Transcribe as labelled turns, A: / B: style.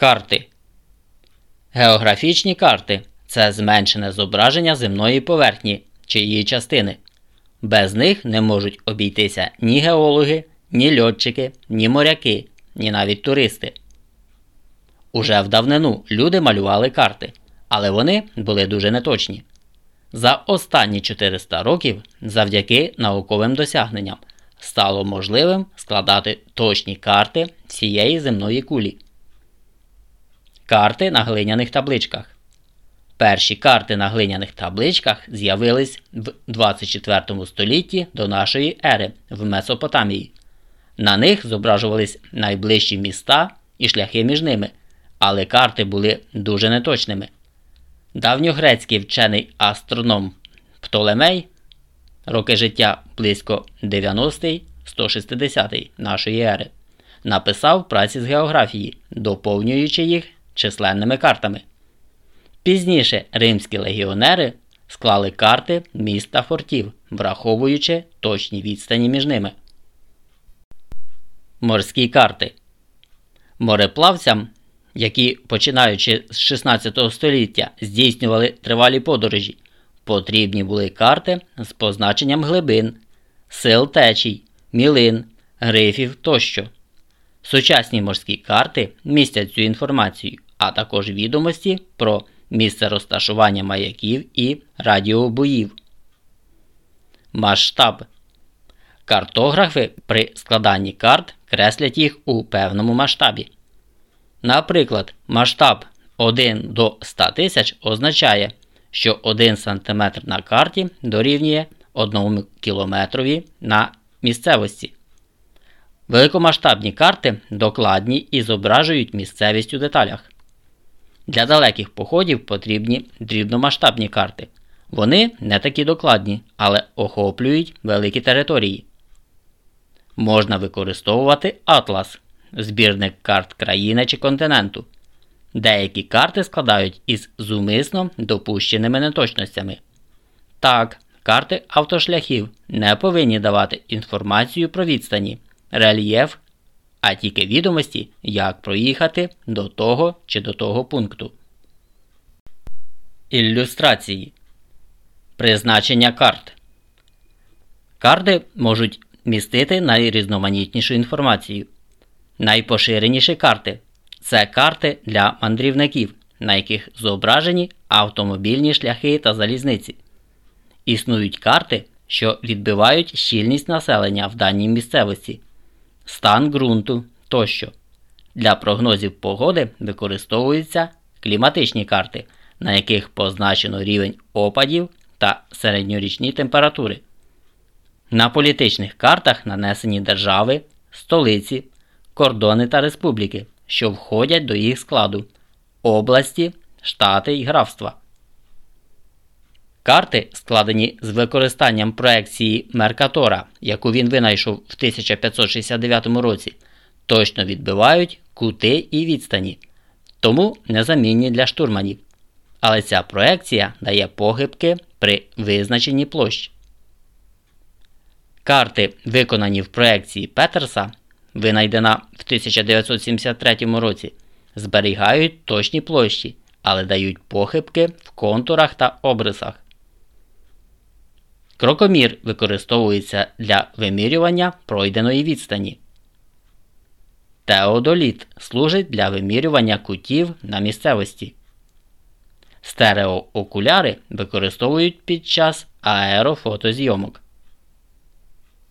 A: Карти. Географічні карти це зменшене зображення земної поверхні чи її частини. Без них не можуть обійтися ні геологи, ні льотчики, ні моряки, ні навіть туристи. Уже в давнину люди малювали карти, але вони були дуже неточні. За останні 400 років, завдяки науковим досягненням, стало можливим складати точні карти всієї земної кулі. Карти на глиняних табличках. Перші карти на глиняних табличках з'явились в 24 столітті до нашої ери в Месопотамії. На них зображувались найближчі міста і шляхи між ними, але карти були дуже неточними. Давньогрецький вчений астроном Птолемей, роки життя близько 90-160 нашої ери, написав праці з географії, доповнюючи їх численними картами. Пізніше римські легіонери склали карти міст та фортів, враховуючи точні відстані між ними. Морські карти мореплавцям, які починаючи з 16 століття здійснювали тривалі подорожі, потрібні були карти з позначенням глибин, сил течій, мілин, грифів тощо. Сучасні морські карти містять цю інформацію, а також відомості про місце розташування маяків і радіобоїв. Масштаб. Картографи при складанні карт креслять їх у певному масштабі. Наприклад, масштаб 1 до 100 тисяч означає, що 1 см на карті дорівнює 1 км на місцевості. Великомасштабні карти докладні і зображують місцевість у деталях. Для далеких походів потрібні дрібномасштабні карти. Вони не такі докладні, але охоплюють великі території. Можна використовувати атлас, збірник карт країни чи континенту. Деякі карти складають із зумисно допущеними неточностями. Так, карти автошляхів не повинні давати інформацію про відстані, рельєф а тільки відомості, як проїхати до того чи до того пункту. Ілюстрації Призначення карт. Карти можуть містити найрізноманітнішу інформацію. Найпоширеніші карти це карти для мандрівників, на яких зображені автомобільні шляхи та залізниці. Існують карти, що відбивають щільність населення в даній місцевості стан ґрунту тощо. Для прогнозів погоди використовуються кліматичні карти, на яких позначено рівень опадів та середньорічні температури. На політичних картах нанесені держави, столиці, кордони та республіки, що входять до їх складу, області, штати і графства. Карти, складені з використанням проекції Меркатора, яку він винайшов в 1569 році, точно відбивають кути і відстані, тому незамінні для штурманів. Але ця проекція дає похибки при визначенні площ. Карти, виконані в проекції Петерса, винайдена в 1973 році, зберігають точні площі, але дають похибки в контурах та обрисах. Крокомір використовується для вимірювання пройденої відстані. Теодоліт служить для вимірювання кутів на місцевості. Стереоокуляри використовують під час аерофотозйомок.